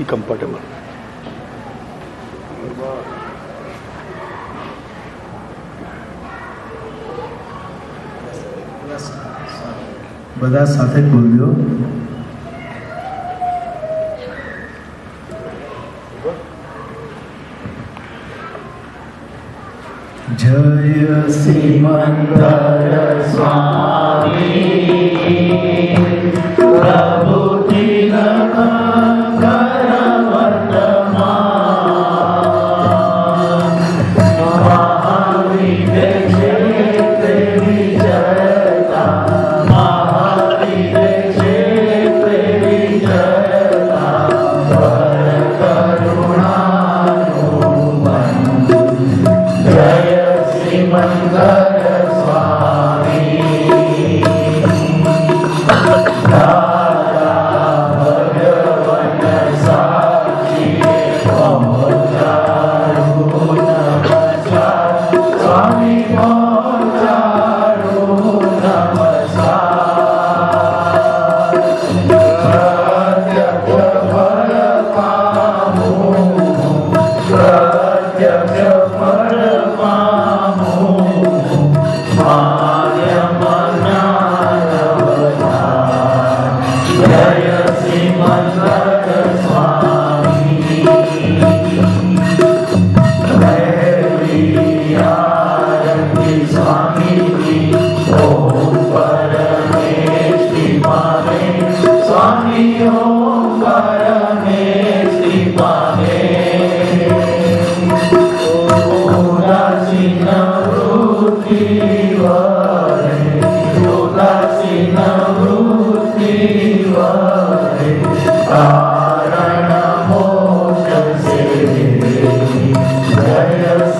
એ comfortable બધા સાથે જ બોલજો જય સિમંદર સ્વામી.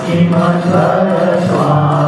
જય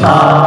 શ્રી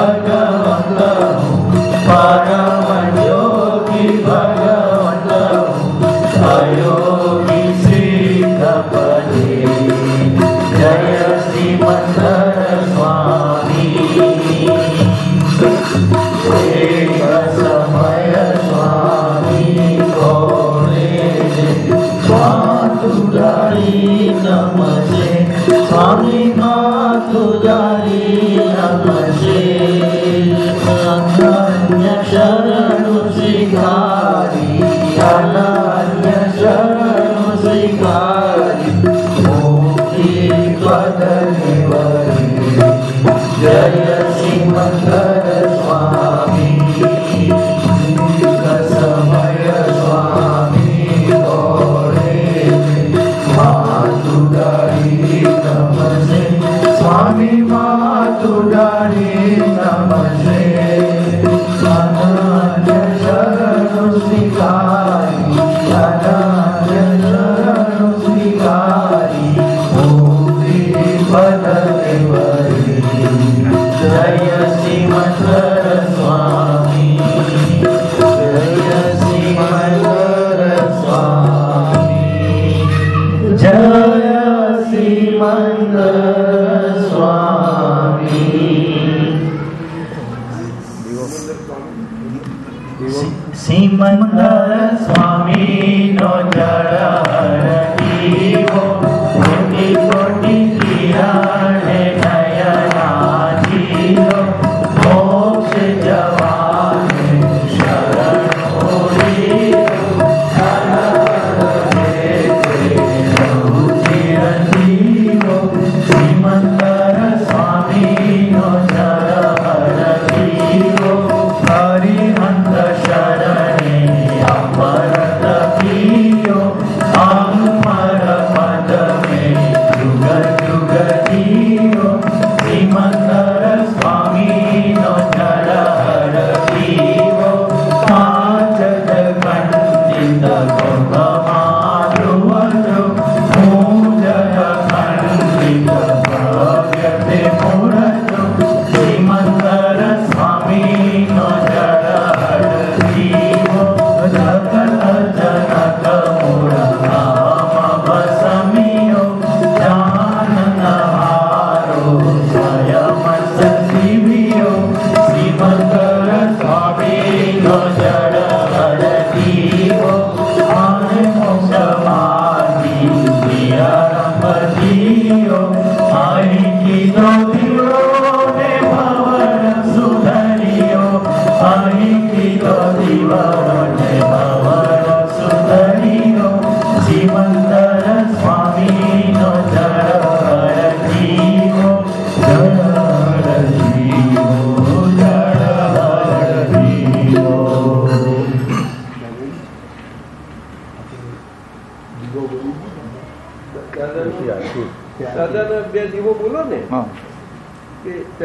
મંગળ સ્વામી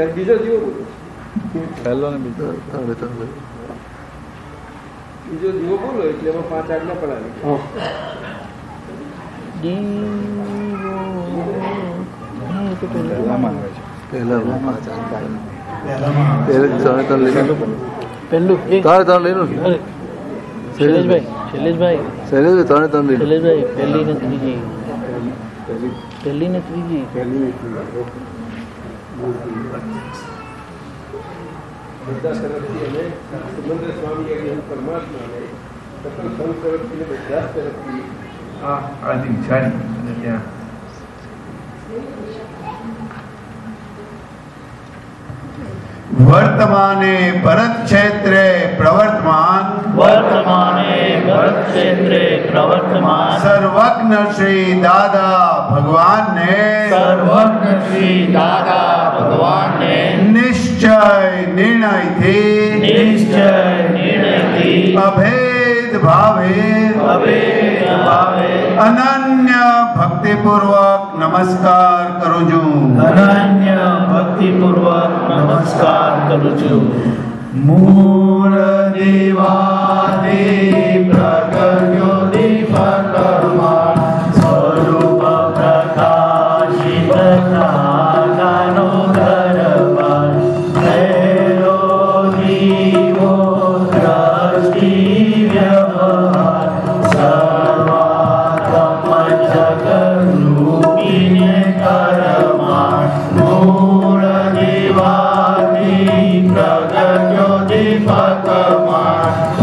છે બીજો જીવો બોલું. પહેલો ને બીજો. બીજો દીવો બોલો એટલે એમાં પાંચ આજ્ઞા પડાવી. પહેલી ને ત્રીજી. બધા તરફથી અને સુમંદર સ્વામી અને પરમાત્માને સકલ સંત તરફથી બધા તરફથી આ આદિ વિચારી અને વર્તમાને ભરત ક્ષેત્રે પ્રવર્તમાન વર્તમાને ભરત ક્ષેત્રે પ્રવર્તમાન સર્વજ્ઞ શ્રી દાદા ભગવાનને સર્વજ્ઞ શ્રી દાદા ભગવાનને નિશ્ચય નિર્ણયથી નિશ્ચય નિર્ણયથી અભેદ ભાવે અભેદ ભાવે અનન્ય ભક્તિપૂર્વક નમસ્કાર કરું છું. અનન્ય ભક્તિપૂર્વક નમસ્કાર કરું છું. મૂળ દેવા દેવ Atma,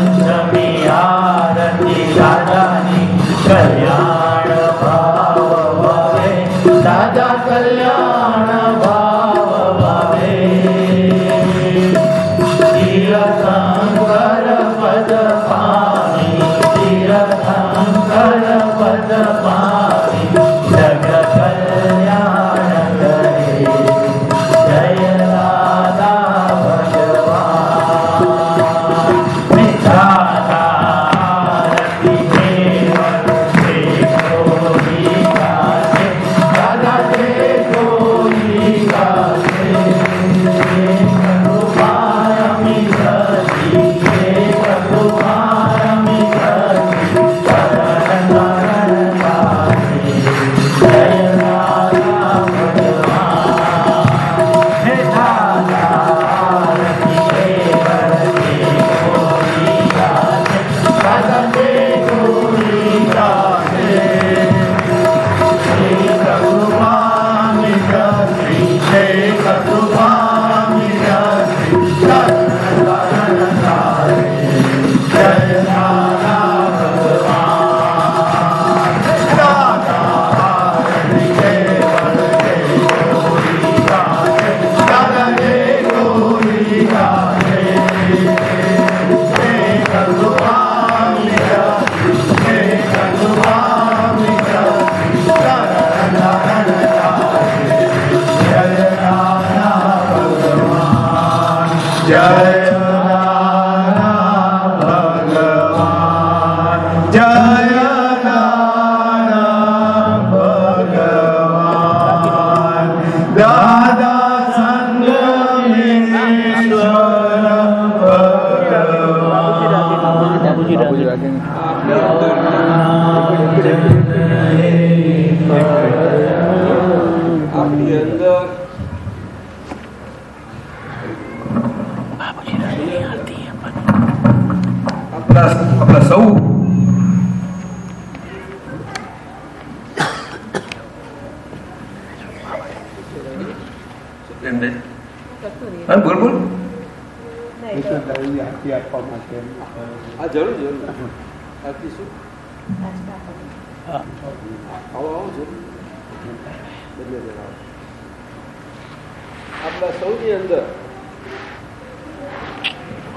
જય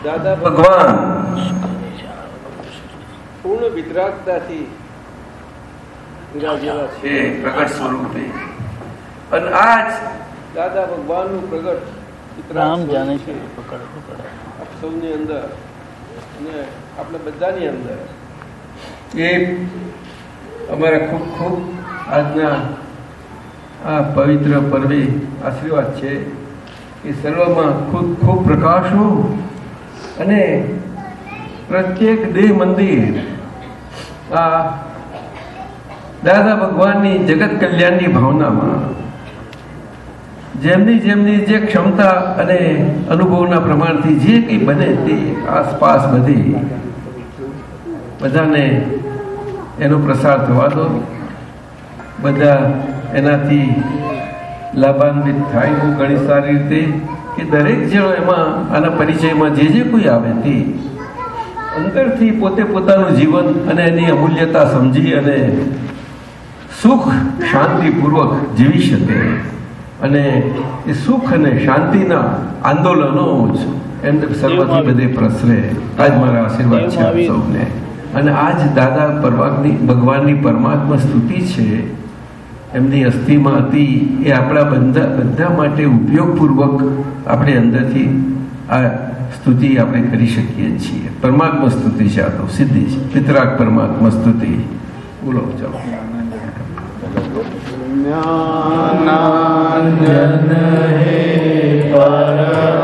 દાદા ભગવાન ભગવાન. પૂર્ણ વિતરાગતાથી વિરાજેલા છે. છે પ્રગટ સ્વરૂપે અને આજ દાદા ભગવાનનું પ્રગટ વિતરાગ રામ જાણે છે. આપ સૌની અંદર અને આપણે બધાની અંદર. એ અમારા ખૂબ ખૂબ આજના આ પવિત્ર પર્વે આશીર્વાદ છે. એ સર્વમાં ખૂબ ખૂબ પ્રકાશો અને પ્રત્યેક દેહ મંદિર, આ દાદા ભગવાનની જગત કલ્યાણની ભાવનામાં જેમની જેમની જે ક્ષમતા અને અનુભવના પ્રમાણથી જે કંઈ બને તે આસપાસ બધી બધાને એનો પ્રસાર થવા દો. બધા એનાથી લાભાન્વિત થાય હું ઘણી સારી રીતે કે દરેક જણો એમાં આના પરિચયમાં જે જે કોઈ આવે તે અંદરથી પોતે પોતાનું જીવન અને એની અમૂલ્યતા સમજી અને સુખ શાંતિપૂર્વક જીવી શકે. અને એ સુખ અને શાંતિના આંદોલનો જ એમને સર્વથી બધે પ્રસરે. આજ મારા આશીર્વાદ છે આપ સૌને. અને આજ દાદા પરમાત્મની ભગવાનની પરમાત્મા સ્તુતિ છે એમની અસ્થિમાં હતી એ આપણા બધા બધા માટે ઉપયોગપૂર્વક આપણે અંદરથી આ સ્તુતિ આપણે કરી શકીએ છીએ. પરમાત્મા સ્તુતિ છે આ તો સિદ્ધિ છે પિતરાગ પરમાત્મા સ્તુતિ. બોલો, ચાલો. જ્ઞાનાંજન હે પરમાનંદમ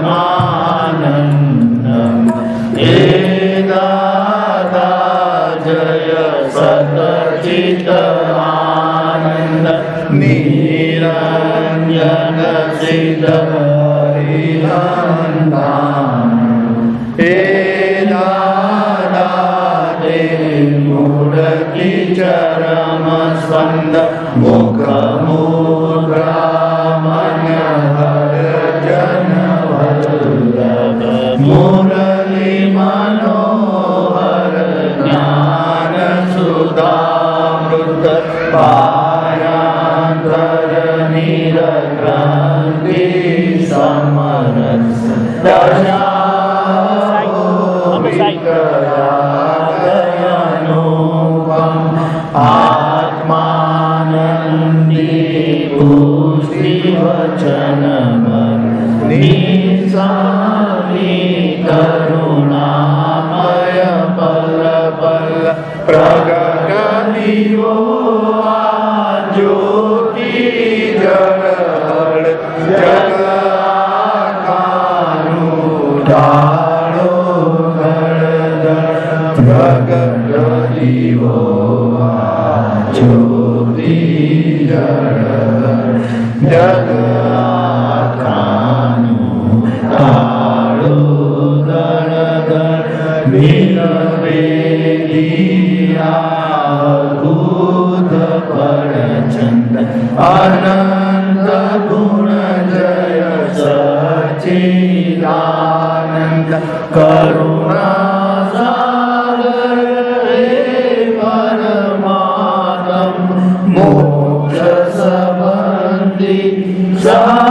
Sahara.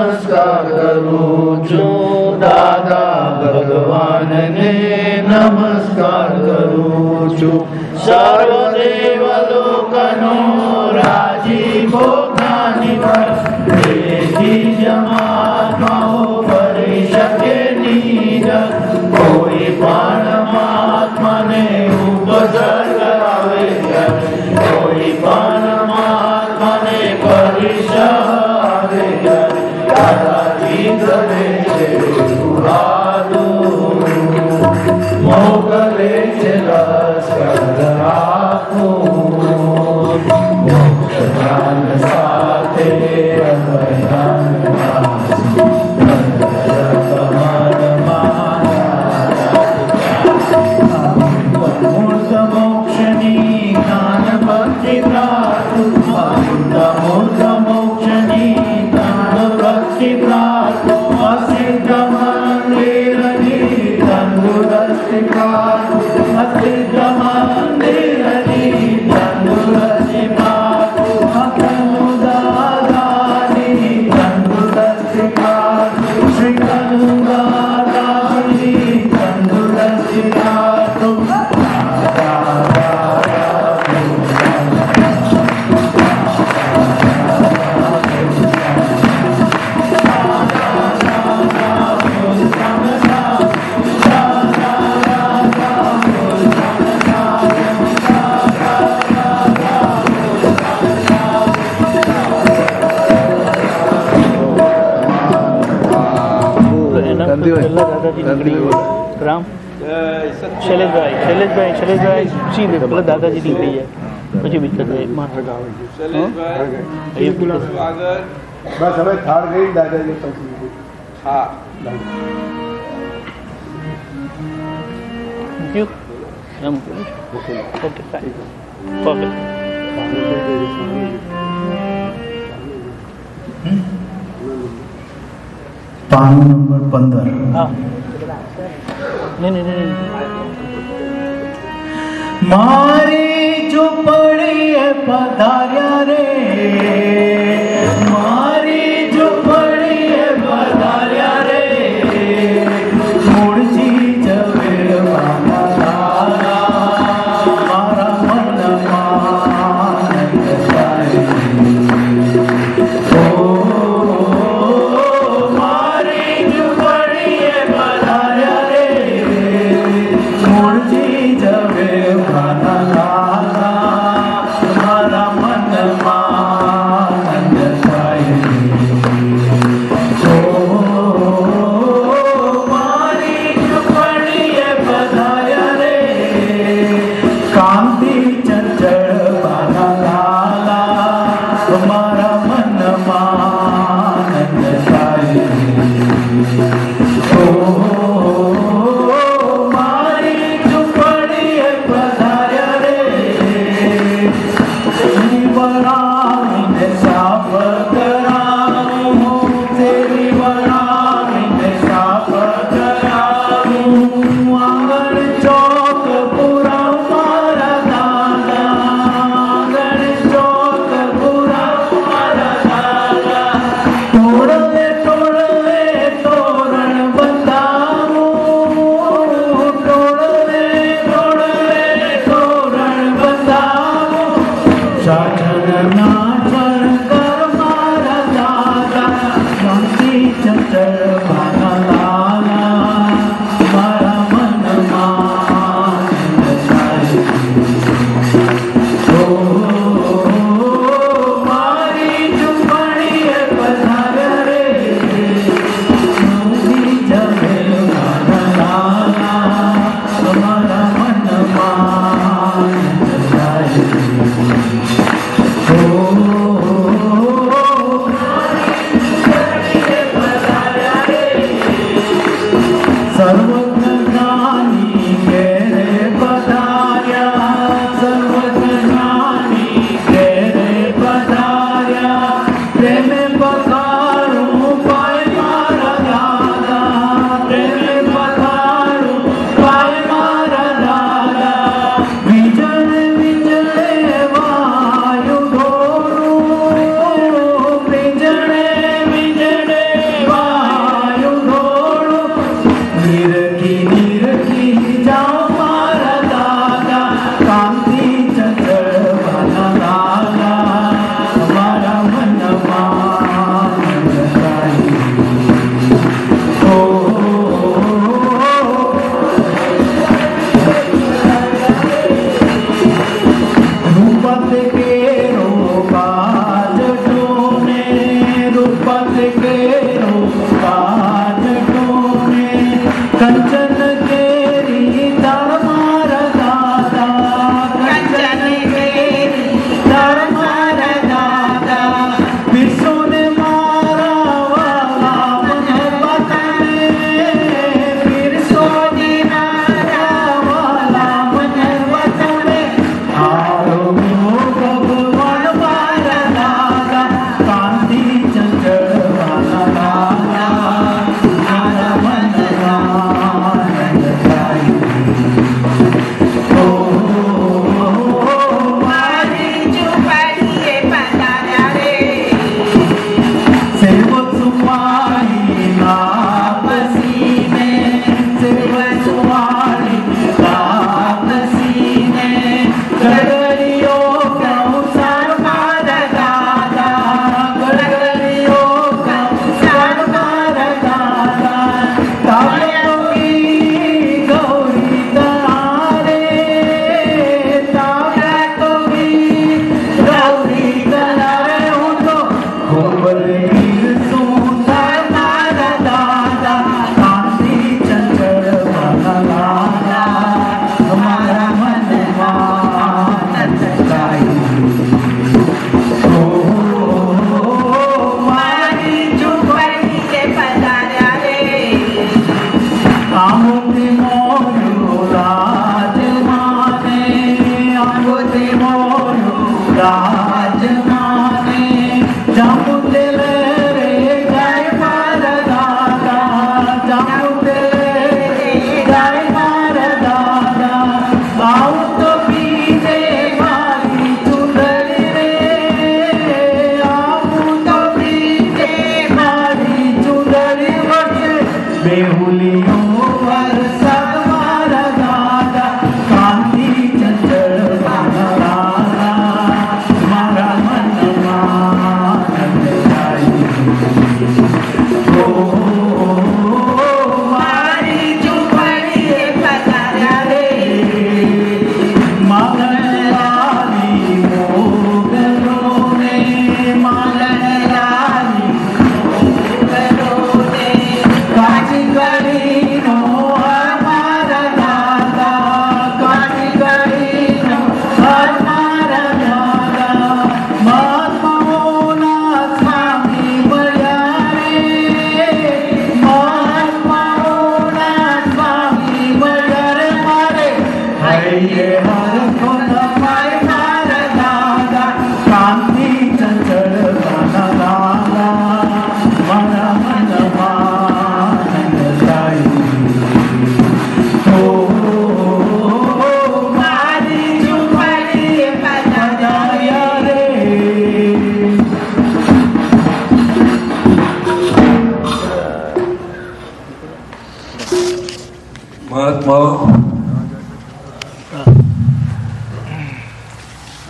નમસ્કાર કરું છું દાદા ભગવાનને નમસ્કાર કરું છું સર્વદેવ લોકનો રાજીવો જ્ઞાની પર જમા શૈલેષભાઈ સીધે પેલા દાદાજી નીકળી જાય પછી મિત્રભાઈ મારા શૈલેષભાઈ એ પેલા સ્વાગત બસ હવે થાળ ગઈ દાદાજી પછી હા મૂક્યું એમ મૂક્યું ઓકે ફાઇન ઓકે પાનું નંબર પંદર હા નહીં નહીં નહીં મારી ઝૂંપડીએ પધાર્યા રે.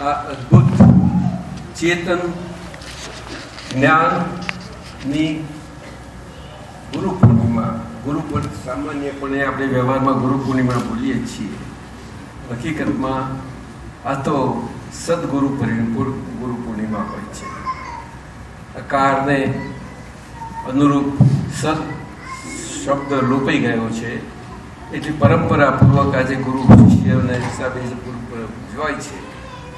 આ અદ્ભુત ચેતન જ્ઞાનની ગુરુ પૂર્ણિમા ગુરુ સામાન્યપણે આપણે વ્યવહારમાં ગુરુ પૂર્ણિમા બોલીએ છીએ. હકીકતમાં આ તો સદગુરુ ગુરુ પૂર્ણિમા હોય છે. કારને અનુરૂપ સદ શબ્દ લોપાઈ ગયો છે. એટલી પરંપરાપૂર્વક આજે ગુરુ શિષ્યના હિસાબે જે ગુરુ ઉજવાય છે.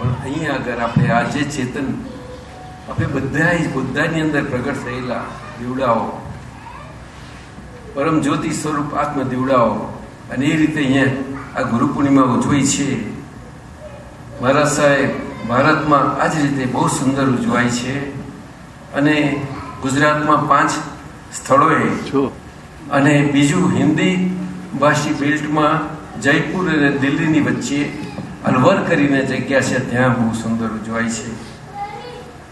પણ અહીંયા આગળ આપણે આ જે ચેતન આપણે બધા બધાની અંદર પ્રગટ થયેલા દીવડાઓ પરમ જ્યોતિ સ્વરૂપ આત્મ દીવડાઓ અને એ રીતે અહીંયા આ ગુરુ પૂર્ણિમા ઉજવાય છે. મહારાજ સાહેબ ભારતમાં આ જ રીતે બહુ સુંદર ઉજવાય છે. અને ગુજરાતમાં પાંચ સ્થળોએ અને બીજું હિન્દી ભાષી બેલ્ટમાં જયપુર અને દિલ્હીની વચ્ચે અલવર કરીને જગ્યા છે, ત્યાં બહુ સુંદર ઉજવાય છે.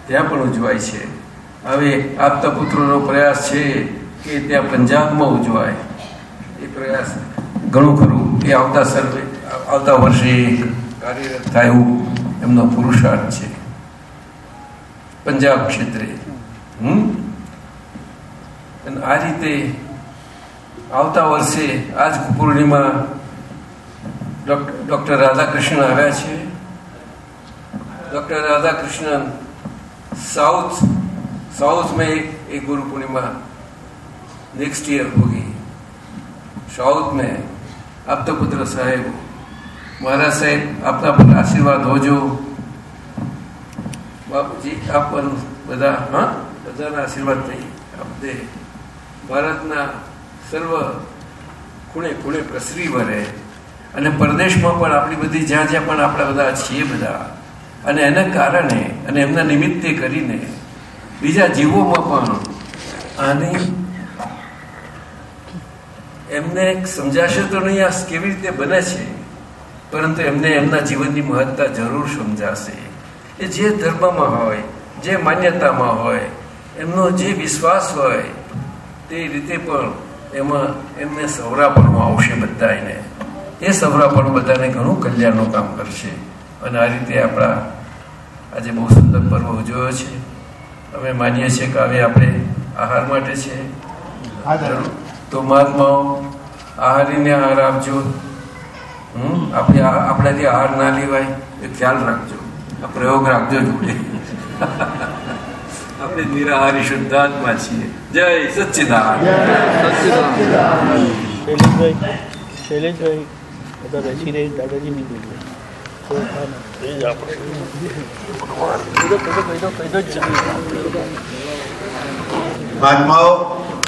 ત્યાં પણ ઉજવાય છે. હવે આપતા પુત્રોનો પ્રયાસ છે કે ત્યાં પંજાબમાં ઉજવાય. એ પ્રયાસ ઘણું ખરું. એ આવતા સર્વે, આવતા વર્ષે કાર્યરત થાય એવું એમનો પુરુષાર્થ છે. પંજાબ ક્ષેત્રે. હમ? અને આ રીતે આવતા વર્ષે આજ પૂર્ણિમા ડોક્ટર રાધાકૃષ્ણ આવ્યા છે doctor Radhakrishnan south south में एक, एक गुरु पूर्णिमा नेक्स्ट ईयर होगी साउथ में આપતા પુત્ર સાહેબ મહારાજ સાહેબ આપના પર આશીર્વાદ હોજો બાપુજી આપ પણ બધા હા બધાના આશીર્વાદ થઈ આપણે ભારતના સર્વ ખૂણે ખૂણે પ્રસરી વરે અને પરદેશમાં પણ આપણી બધી, જ્યાં જ્યાં પણ આપણે બધા છીએ બધા. અને એના કારણે અને એમના નિમિત્તે કરીને બીજા જીવોમાં પણ આની એમને સમજાશે તો નહીં, આ કેવી રીતે બને છે? પરંતુ એમને એમના જીવનની મહત્તા જરૂર સમજાશે. એ જે ધર્મમાં હોય, જે માન્યતામાં હોય, એમનો જે વિશ્વાસ હોય, તે રીતે પણ એમાં એમને સવરાપણું આવશે બધા એને એ સવરાપણું બધાને ઘણું કલ્યાણનું કામ કરશે. અને આ રીતે આપણા આજે બહુ સુંદર પર્વ ઉજવ્યો છે. અમે માનીએ છીએ કે હવે આપણે આહાર માટે છે. તો મહાત્માઓ આહારીને આહાર આપજો. હમ આપણે આપણાથી આહાર ના લેવાય એ ખ્યાલ રાખજો. આ પ્રયોગ રાખજો જોડે. આપણે નિરાહારી શુદ્ધાત્મા છીએ. જય સચ્ચિદાન શૈલેષભાઈ. શૈલેષભાઈ. બધા બેસી રહી દાદાજી નહીં ચાલે. મહાત્માઓ